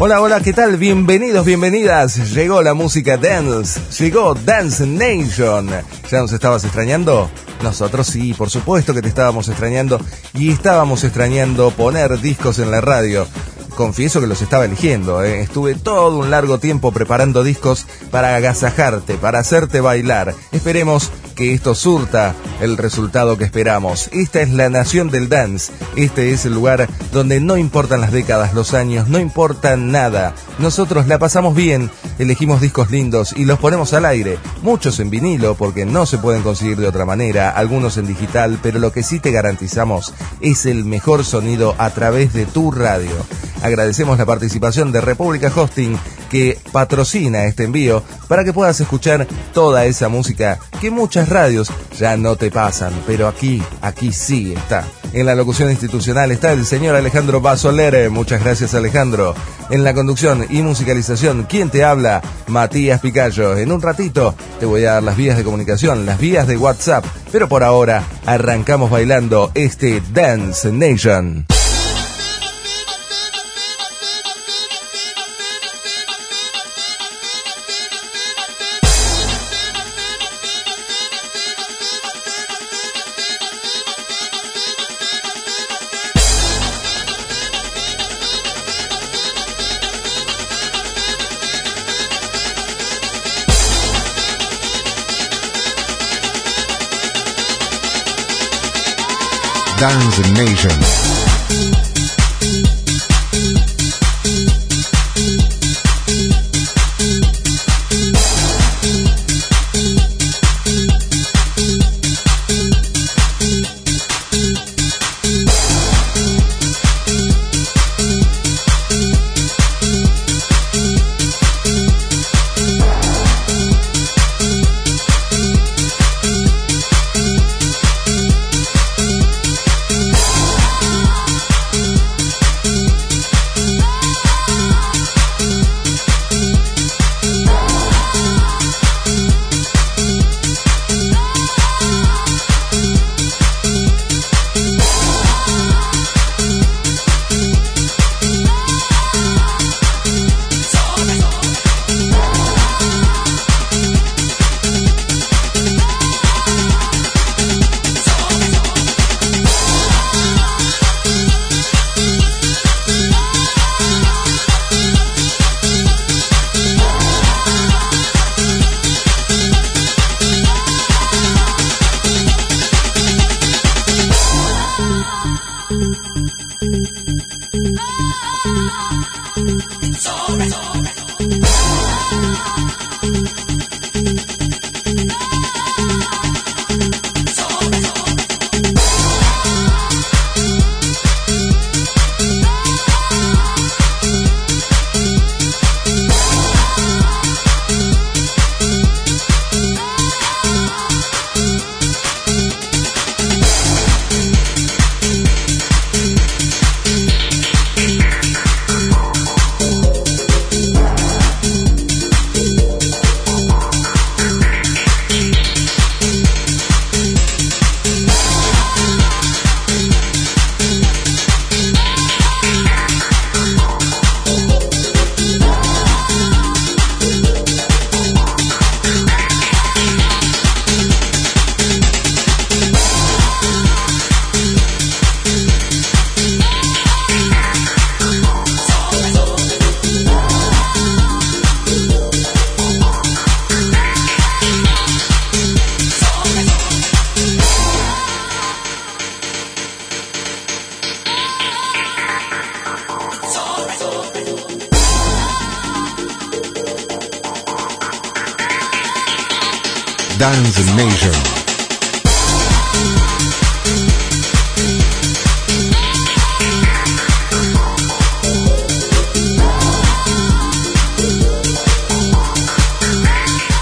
Hola, hola, ¿qué tal? Bienvenidos, bienvenidas. Llegó la música dance, llegó Dance Nation. ¿Ya nos estabas extrañando? Nosotros sí, por supuesto que te estábamos extrañando y estábamos extrañando poner discos en la radio. Confieso que los estaba eligiendo, ¿eh? estuve todo un largo tiempo preparando discos para agasajarte, para hacerte bailar. Esperemos que esto surta el resultado que esperamos. Esta es la nación del dance. Este es el lugar donde no importan las décadas, los años, no importa nada. Nosotros la pasamos bien, elegimos discos lindos y los ponemos al aire. Muchos en vinilo porque no se pueden conseguir de otra manera, algunos en digital, pero lo que sí te garantizamos es el mejor sonido a través de tu radio. Agradecemos la participación de República Hosting que patrocina este envío para que puedas escuchar toda esa música que muchas radios ya no te pasan, pero aquí, aquí sí está. En la locución institucional está el señor Alejandro Basolere. Muchas gracias Alejandro. En la conducción y musicalización, ¿quién te habla? Matías Picayo. En un ratito te voy a dar las vías de comunicación, las vías de WhatsApp. Pero por ahora arrancamos bailando este Dance Nation. Dance Nation. Dance Nation.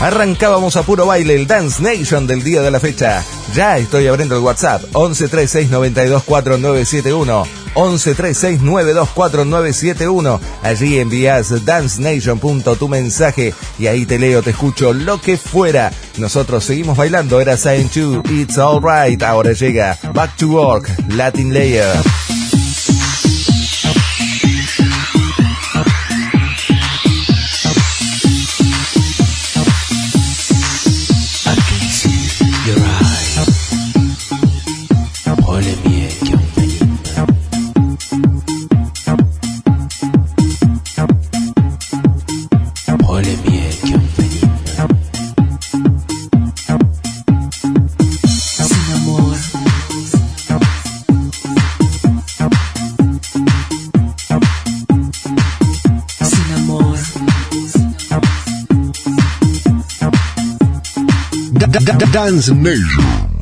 Arrancábamos a puro baile el Dance Nation del día de la fecha. Ya estoy abriendo el WhatsApp 1136924971. 1136924971. Allí envías dancenation.tu mensaje y ahí te leo, te escucho lo que fuera. Nosotros seguimos bailando, era Sign 2, It's Alright. Ahora llega Back to Work, Latin Layer. Transnation.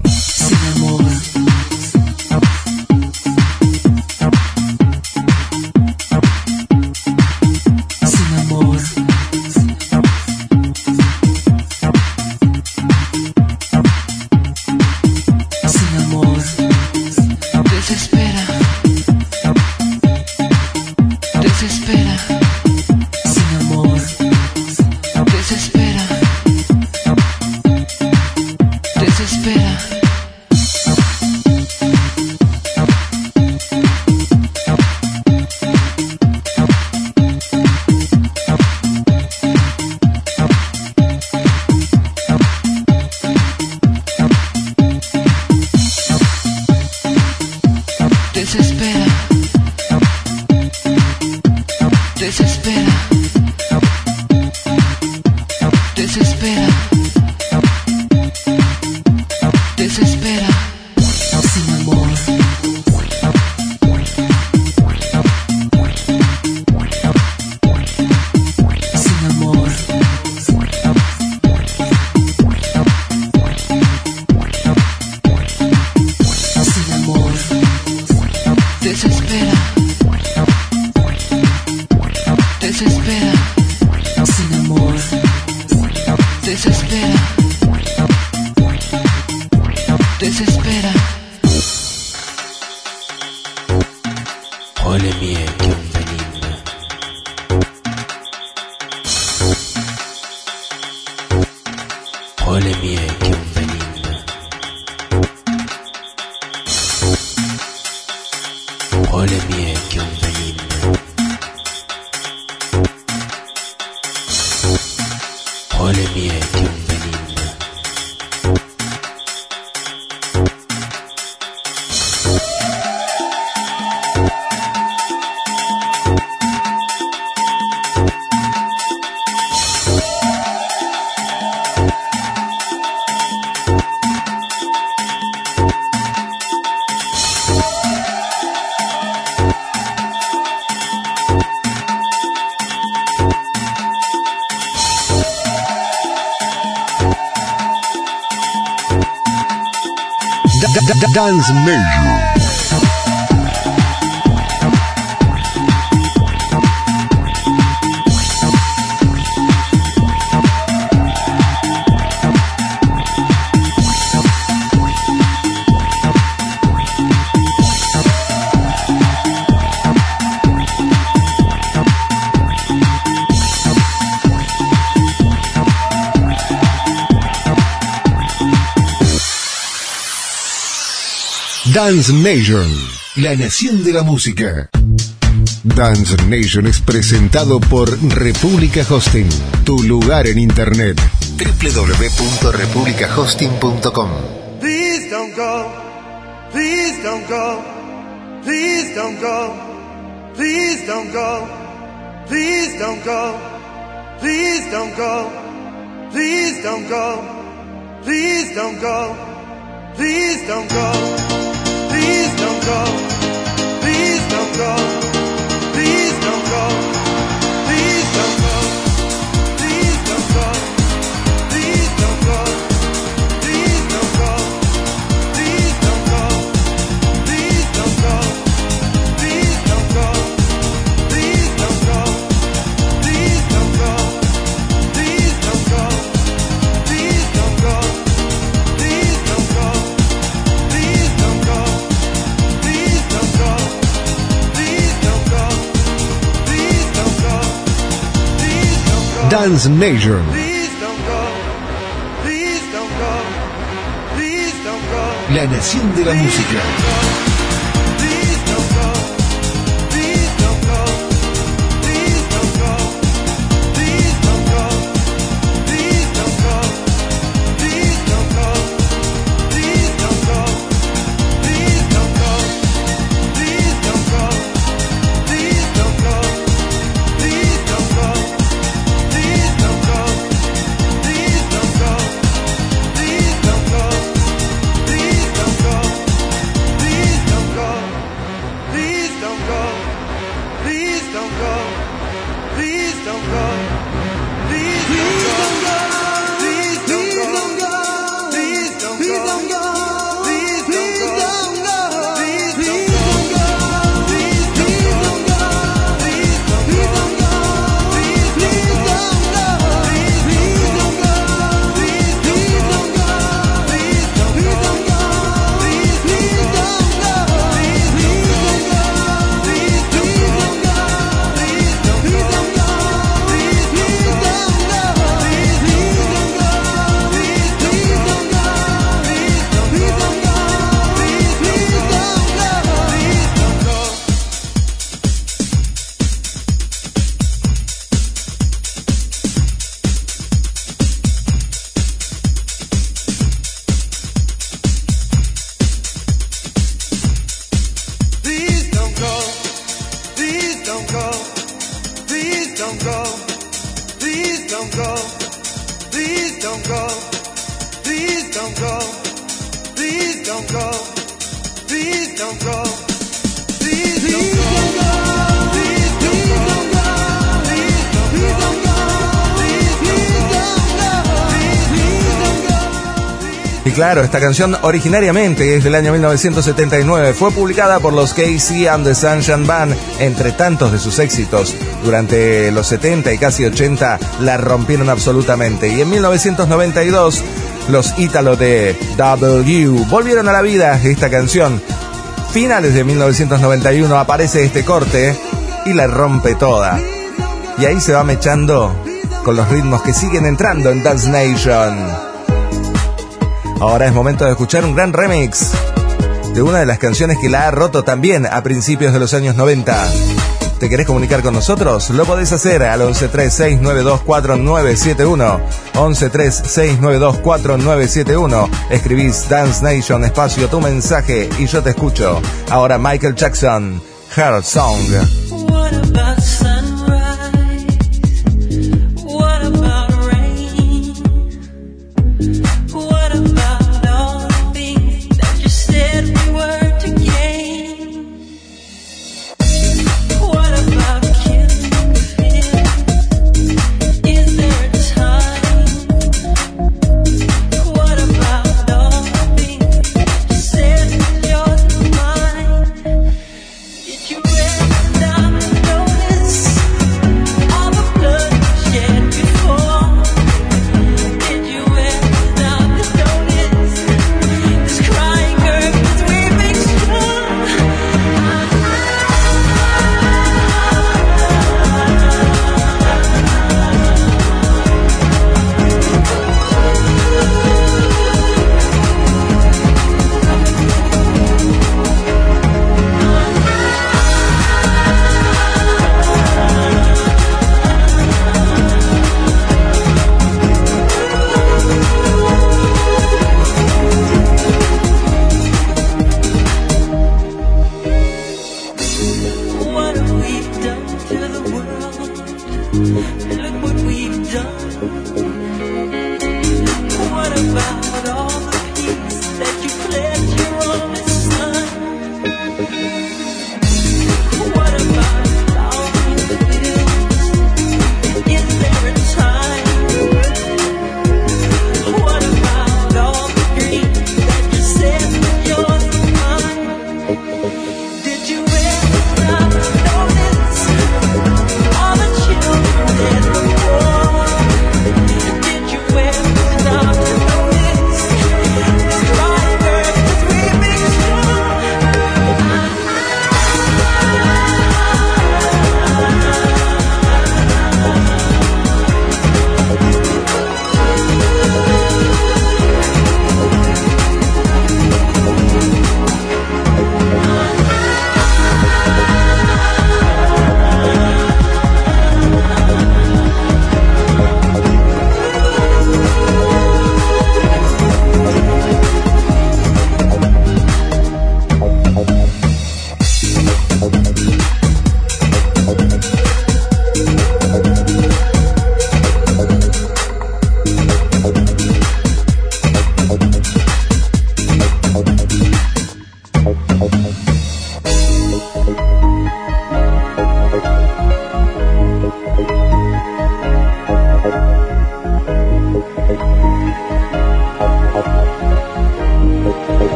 Transmedia. Dance Nation, la nación de la música. Dance Nation es presentado por República Hosting, tu lugar en Internet. www.republicahosting.com Please don't go, please don't go, please don't go, please don't go, please don't go, please don't go, please don't go, please don't go, please don't go. Go. Please don't go. Dance Nation. La nación de la música. Claro, esta canción originariamente es del año 1979. Fue publicada por los Casey and the Sunshine Band. Entre tantos de sus éxitos, durante los 70 y casi 80 la rompieron absolutamente. Y en 1992, los ítalos de W volvieron a la vida esta canción. Finales de 1991 aparece este corte y la rompe toda. Y ahí se va mechando con los ritmos que siguen entrando en Dance Nation. Ahora es momento de escuchar un gran remix de una de las canciones que la ha roto también a principios de los años 90. ¿Te querés comunicar con nosotros? Lo podés hacer al 1136924971. 1136924971. Escribís Dance Nation, espacio, tu mensaje y yo te escucho. Ahora Michael Jackson, Heart Song.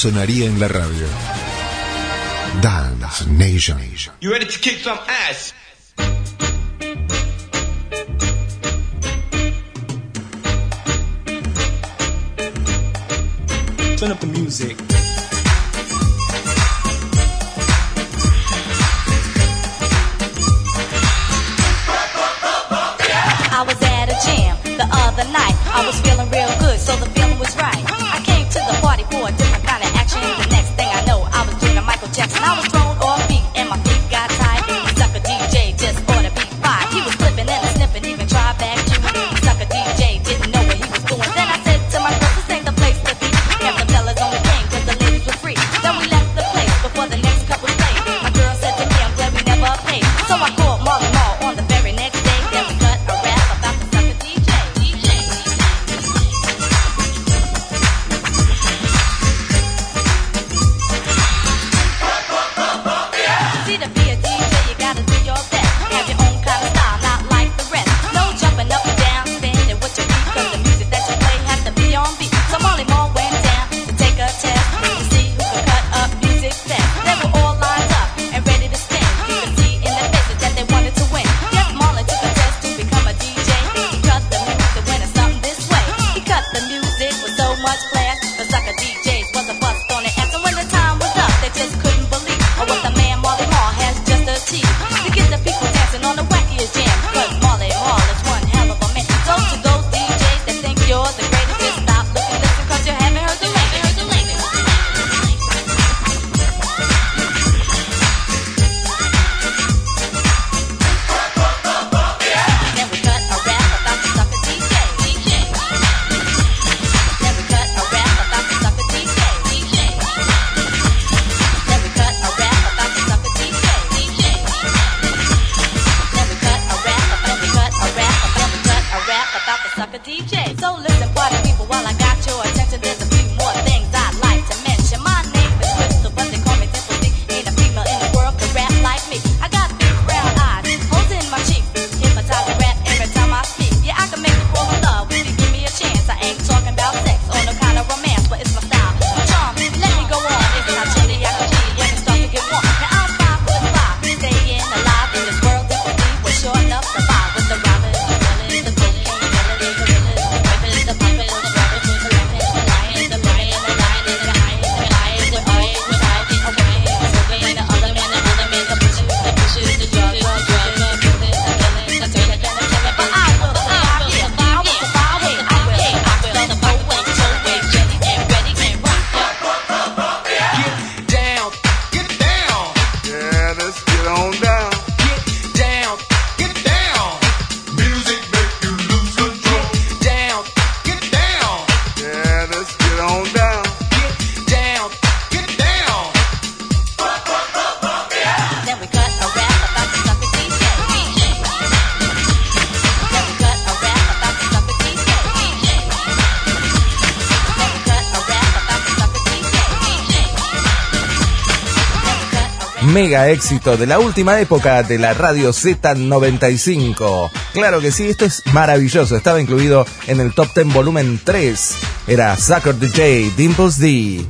sonaría en la radio. Dance Nation. You ready to kick some ass? éxito de la última época de la radio Z95. Claro que sí, esto es maravilloso. Estaba incluido en el Top ten volumen 3. Era Sucker DJ, Dimples D.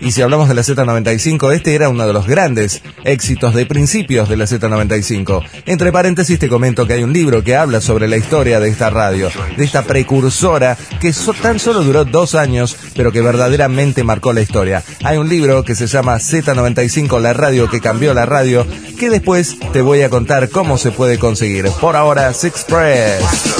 Y si hablamos de la Z95, este era uno de los grandes éxitos de principios de la Z95. Entre paréntesis te comento que hay un libro que habla sobre la historia de esta radio, de esta precursora que tan solo duró dos años, pero que verdaderamente marcó la historia. Hay un libro que se llama Z95, la radio que cambió la radio, que después te voy a contar cómo se puede conseguir. Por ahora, Six Press.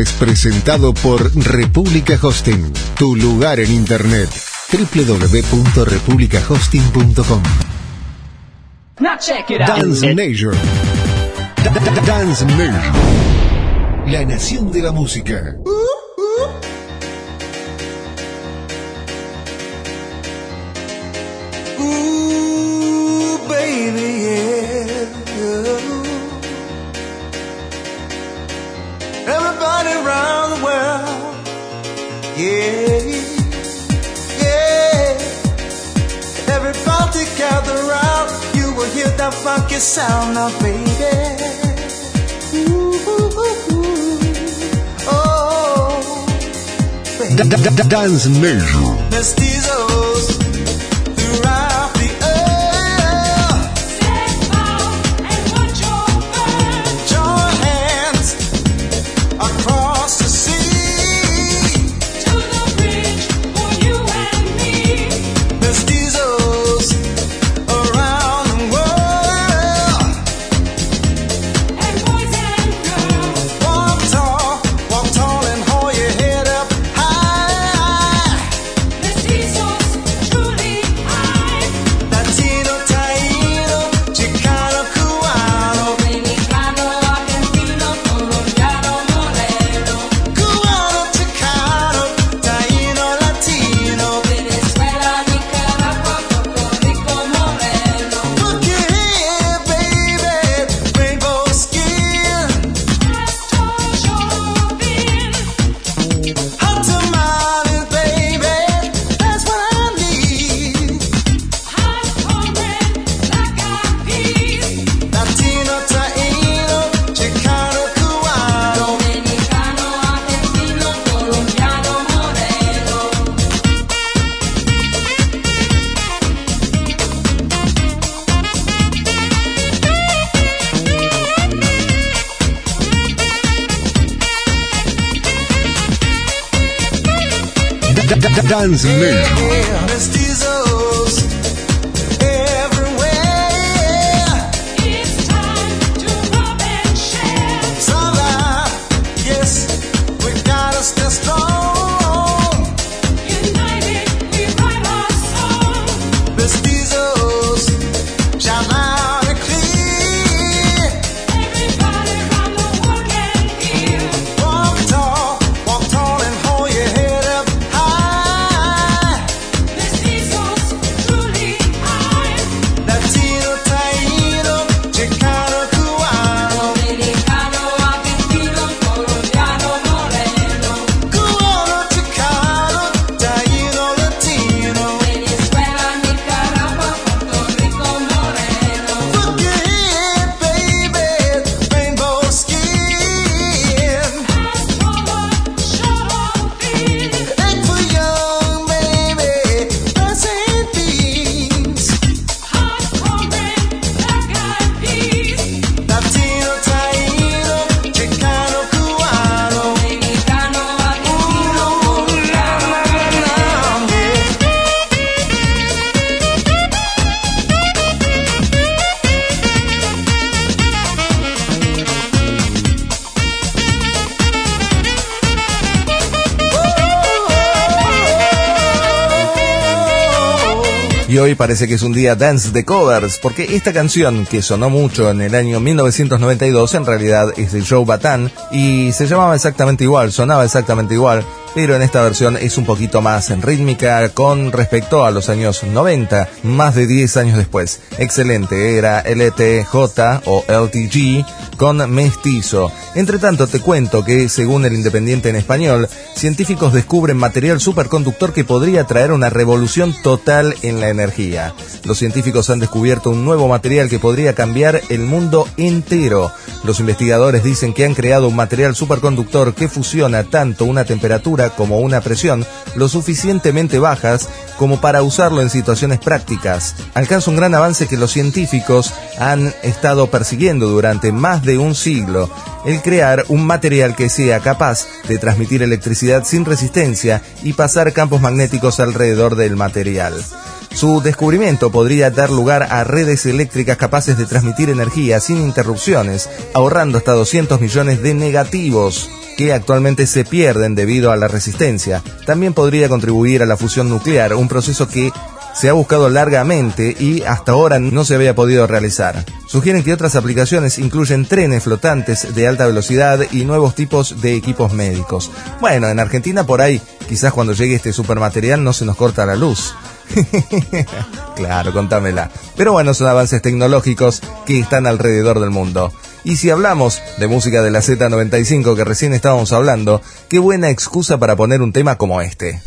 Es presentado por República Hosting, tu lugar en Internet. www.republicahosting.com Now check it out. Dance Nation. Da- da- da- Dance Nation. La nación de la música. Funky sound now, baby. Ooh, oh, baby. Da- da- da- Dance Nation. Parece que es un día dance de covers, porque esta canción, que sonó mucho en el año 1992, en realidad es de Joe Batan y se llamaba exactamente igual, sonaba exactamente igual, pero en esta versión es un poquito más en rítmica con respecto a los años 90, más de 10 años después. Excelente, era LTJ o LTG con mestizo. Entre tanto, te cuento que, según el Independiente en español, científicos descubren material superconductor que podría traer una revolución total en la energía. Los científicos han descubierto un nuevo material que podría cambiar el mundo entero. Los investigadores dicen que han creado un material superconductor que fusiona tanto una temperatura como una presión lo suficientemente bajas como para usarlo en situaciones prácticas. Alcanza un gran avance que los científicos han estado persiguiendo durante más de un siglo, el crear un material que sea capaz de transmitir electricidad sin resistencia y pasar campos magnéticos alrededor del material. Su descubrimiento podría dar lugar a redes eléctricas capaces de transmitir energía sin interrupciones, ahorrando hasta 200 millones de negativos que actualmente se pierden debido a la resistencia. También podría contribuir a la fusión nuclear, un proceso que se ha buscado largamente y hasta ahora no se había podido realizar. Sugieren que otras aplicaciones incluyen trenes flotantes de alta velocidad y nuevos tipos de equipos médicos. Bueno, en Argentina por ahí, quizás cuando llegue este supermaterial no se nos corta la luz. claro, contámela. Pero bueno, son avances tecnológicos que están alrededor del mundo. Y si hablamos de música de la Z95 que recién estábamos hablando, qué buena excusa para poner un tema como este.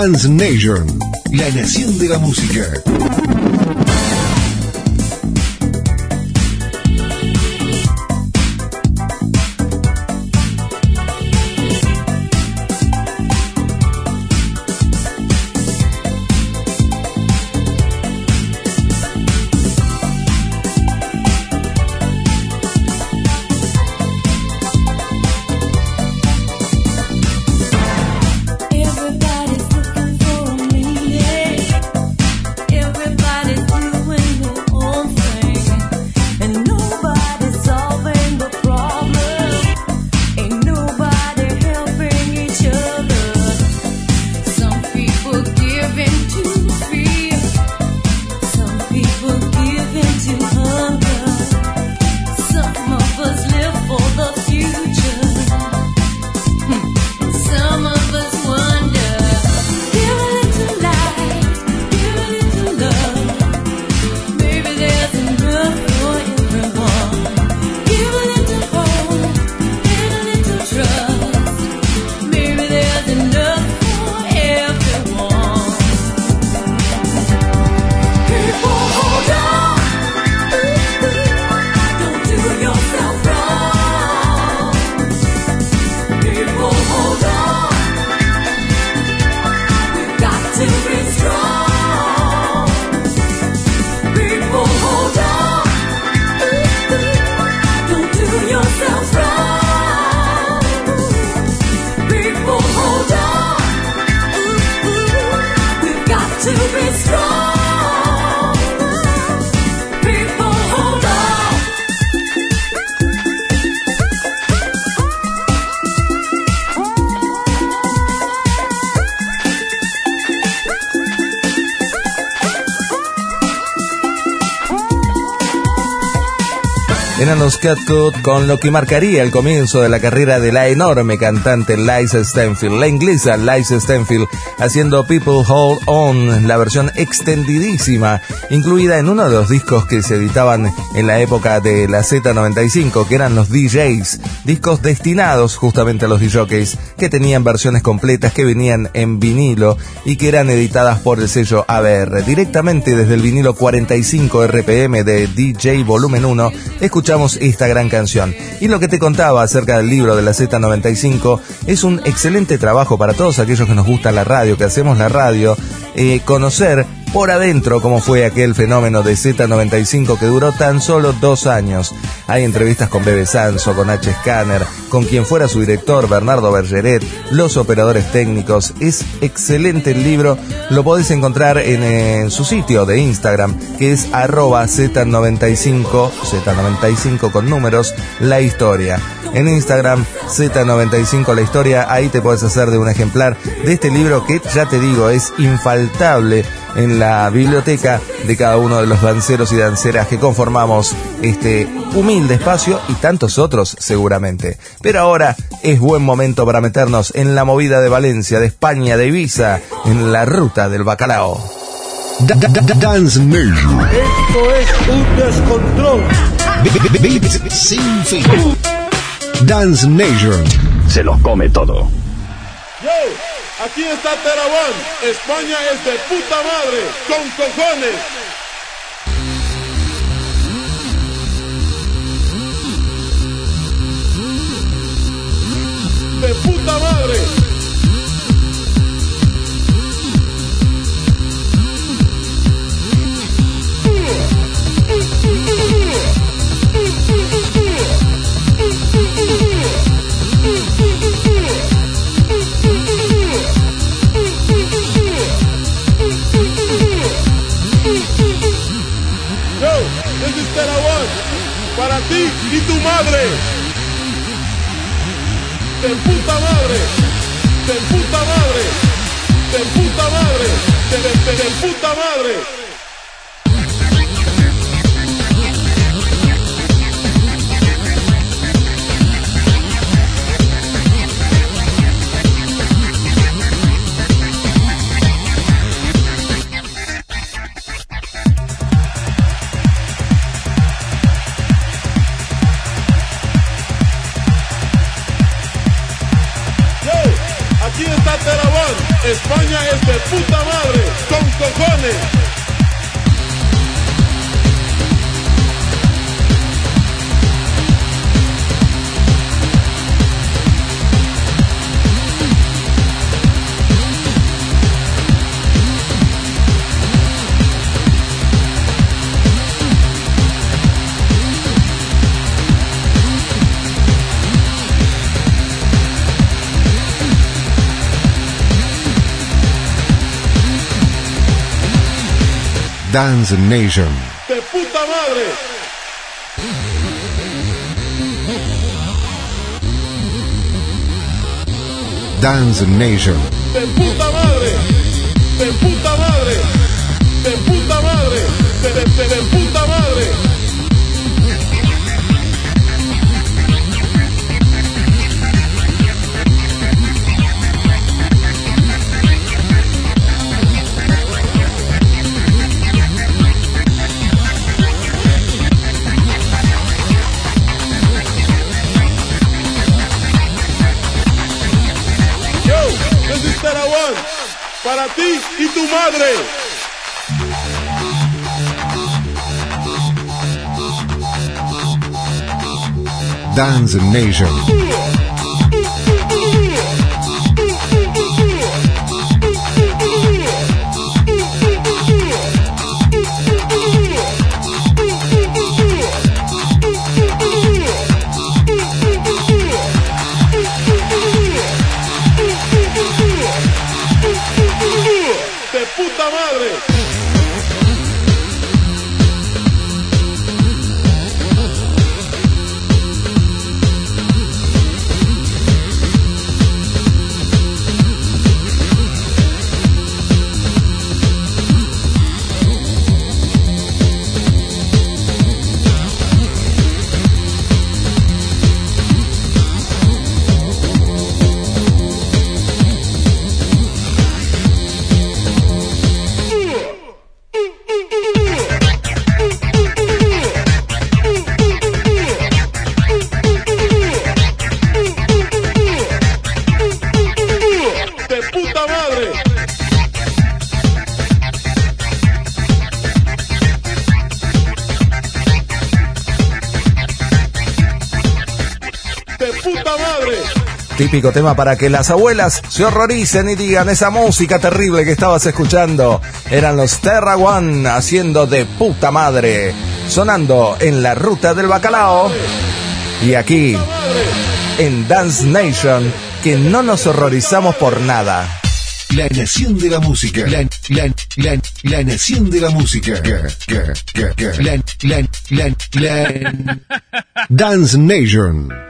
Dance Nation, la nación de la música. Con lo que marcaría el comienzo de la carrera de la enorme cantante Liza Stanfield, la inglesa Liza Stanfield, haciendo People Hold On, la versión extendidísima, incluida en uno de los discos que se editaban en la época de la Z95, que eran los DJs, discos destinados justamente a los DJs, que tenían versiones completas que venían en vinilo y que eran editadas por el sello ABR. Directamente desde el vinilo 45 RPM de DJ Volumen 1, escuchamos esta gran canción. Y lo que te contaba acerca del libro de la Z95 es un excelente trabajo para todos aquellos que nos gusta la radio, que hacemos la radio, eh, conocer por adentro cómo fue aquel fenómeno de Z95 que duró tan solo dos años. Hay entrevistas con Bebe Sanso, con H. Scanner, con quien fuera su director, Bernardo Bergeret, los operadores técnicos. Es excelente el libro, lo podés encontrar en, eh, su sitio de Instagram, que es arroba Z95, Z95 con números, la historia. En Instagram, Z95 la historia, ahí te puedes hacer de un ejemplar de este libro que ya te digo es infaltable en la biblioteca de cada uno de los danceros y danceras que conformamos este humilde espacio y tantos otros seguramente. Pero ahora es buen momento para meternos en la movida de Valencia, de España, de Ibiza, en la ruta del bacalao. Da- da- da- Dance Nation. Esto es un descontrol. Sin fin. Dance Nation. Se los come todo. Yo, aquí está Terabón. España es de puta madre, con cojones. De puta madre. Para ti y tu madre. De puta madre. De puta madre. De puta madre. De, de, de, de puta madre. España es de puta madre, con cojones. Dance Nation. De puta madre. Dance Nation. De puta madre. De puta madre. De puta madre. De, de, de, de puta madre. Para ti y tu madre. Dance Nation. Típico tema para que las abuelas se horroricen y digan esa música terrible que estabas escuchando. Eran los Terra One haciendo de puta madre. Sonando en la ruta del bacalao. Y aquí, en Dance Nation, que no nos horrorizamos por nada. La nación de la música. La, la, la, la nación de la música. Ga. La, la, la, la. Dance Nation.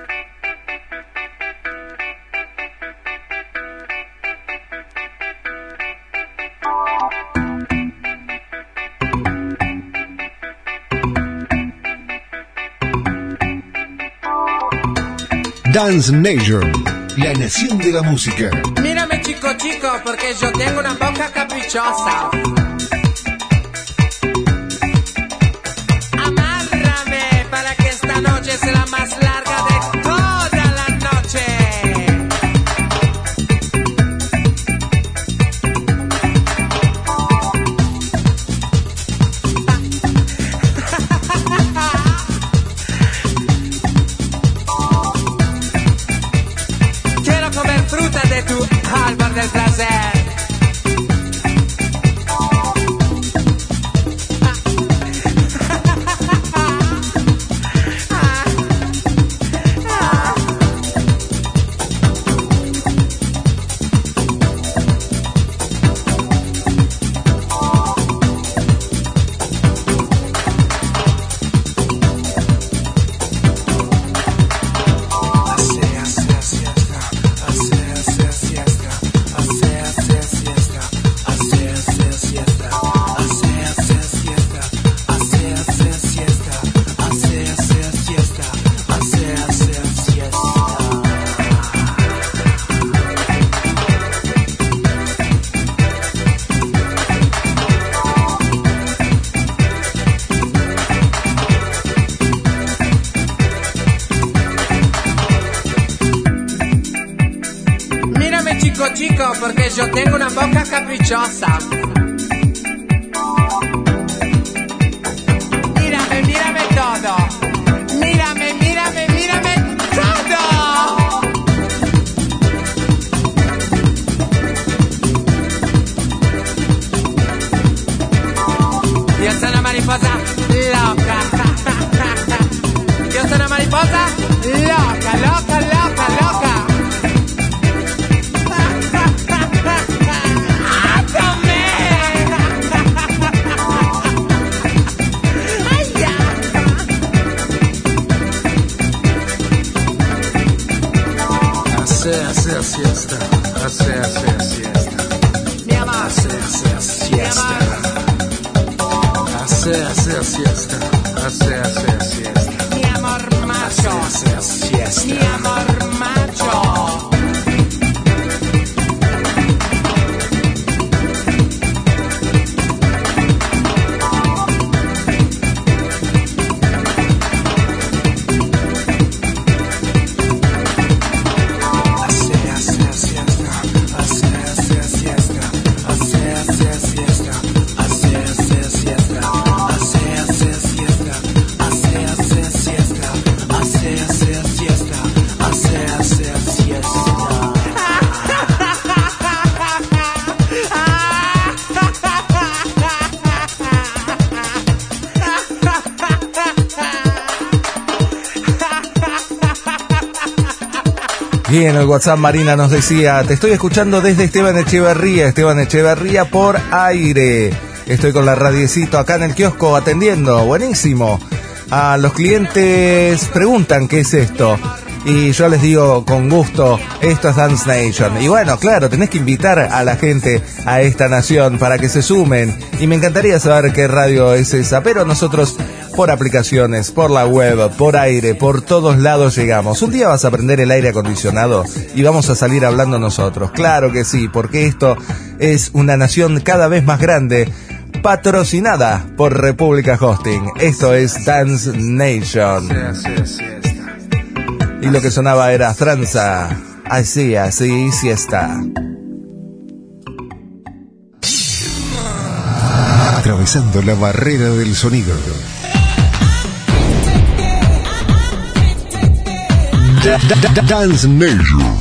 Dance Nation. La nación de la música. Mírame chico chico, porque yo tengo una boca caprichosa. Amárrame para que esta noche sea más larga yo tengo una boca caprichosa. Bien, el WhatsApp Marina nos decía, te estoy escuchando desde Esteban Echeverría, Esteban Echeverría por aire. Estoy con la radiecito acá en el kiosco atendiendo, buenísimo. A los clientes preguntan qué es esto. Y yo les digo con gusto, esto es Dance Nation. Y bueno, claro, tenés que invitar a la gente a esta nación para que se sumen. Y me encantaría saber qué radio es esa, pero nosotros por aplicaciones, por la web, por aire, por todos lados llegamos. Un día vas a prender el aire acondicionado y vamos a salir hablando nosotros. Claro que sí, porque esto es una nación cada vez más grande, patrocinada por República Hosting. Esto es Dance Nation. Y lo que sonaba era Franza. Así, así, siesta. Atravesando la barrera del sonido. Dance Nation.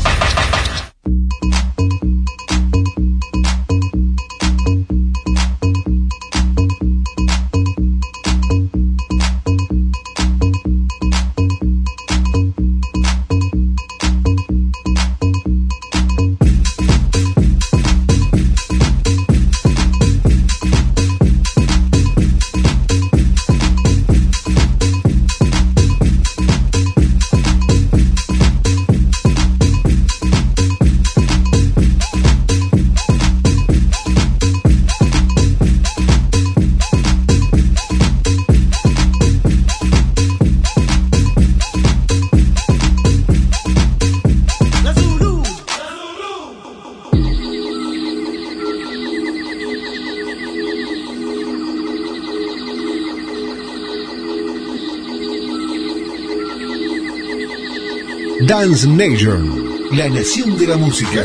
Dance Nation, la nación de la música.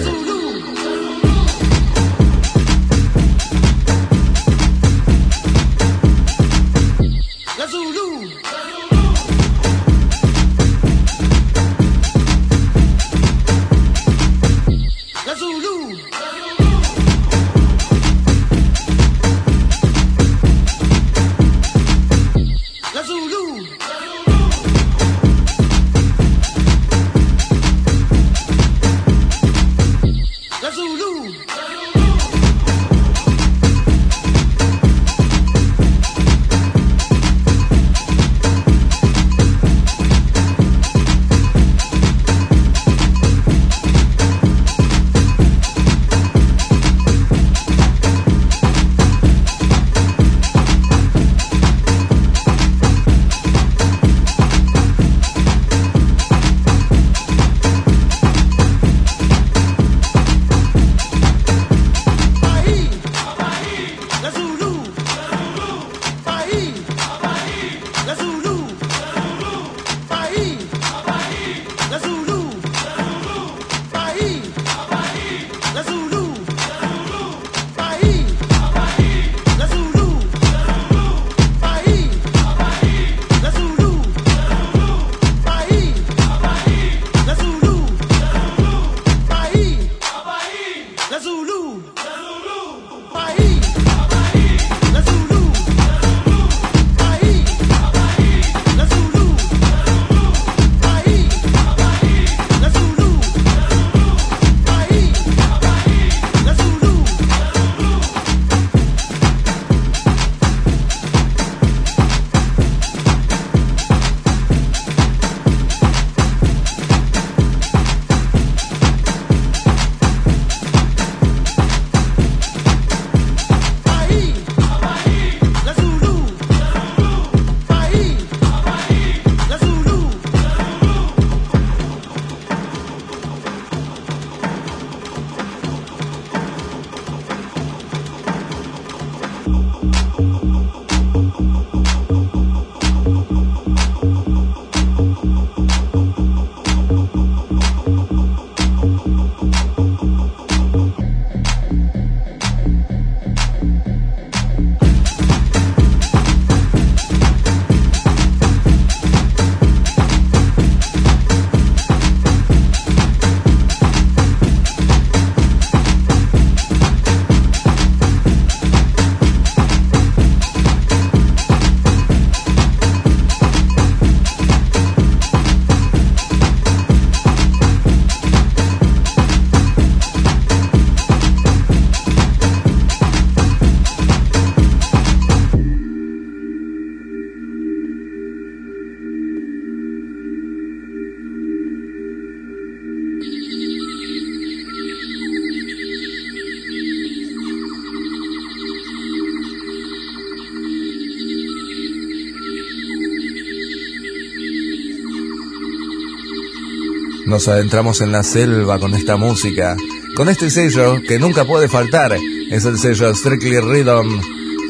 Nos adentramos en la selva con esta música, con este sello que nunca puede faltar. Es el sello Strictly Rhythm.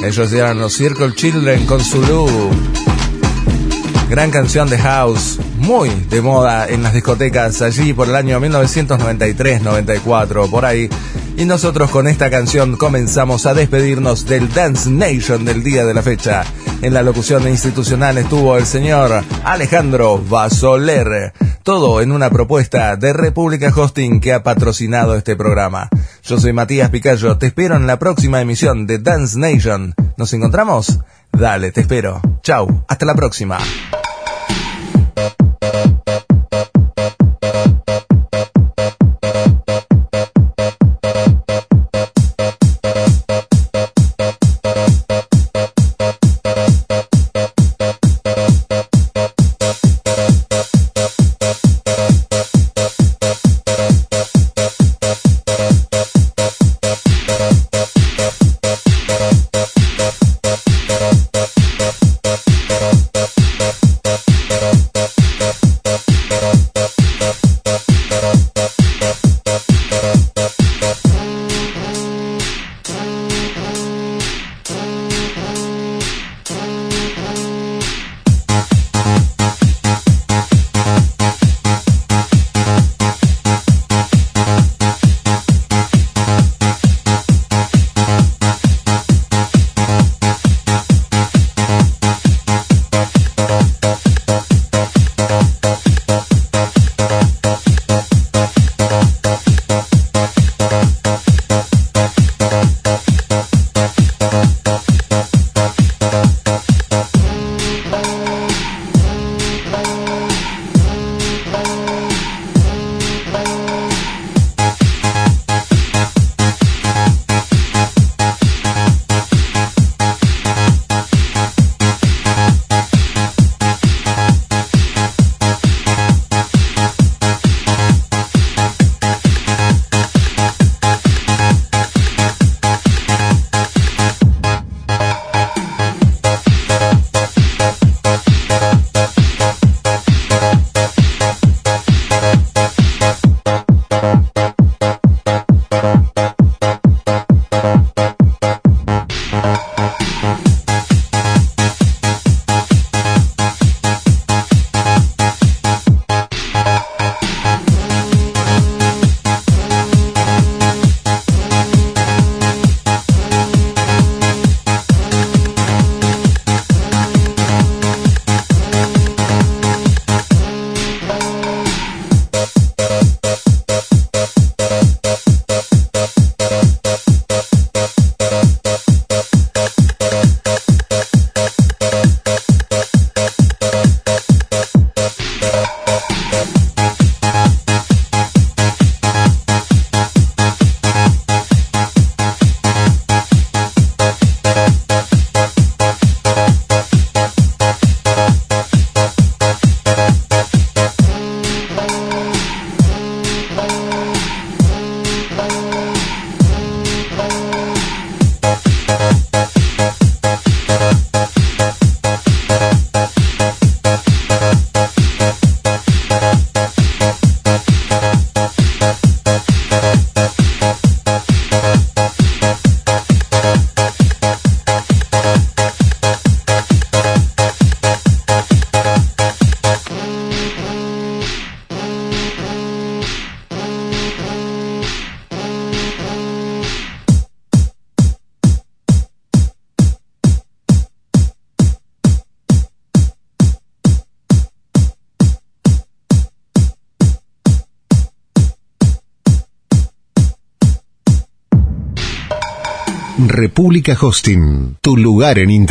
Ellos eran los Circle Children con Zulu. Gran canción de house, muy de moda en las discotecas allí por el año 1993-94, por ahí. Y nosotros con esta canción comenzamos a despedirnos del Dance Nation del día de la fecha. En la locución institucional estuvo el señor Alejandro Basoler. Todo en una propuesta de República Hosting que ha patrocinado este programa. Yo soy Matías Picayo, te espero en la próxima emisión de Dance Nation. ¿Nos encontramos? Dale, te espero. Chau, hasta la próxima. Hosting, tu lugar en Internet.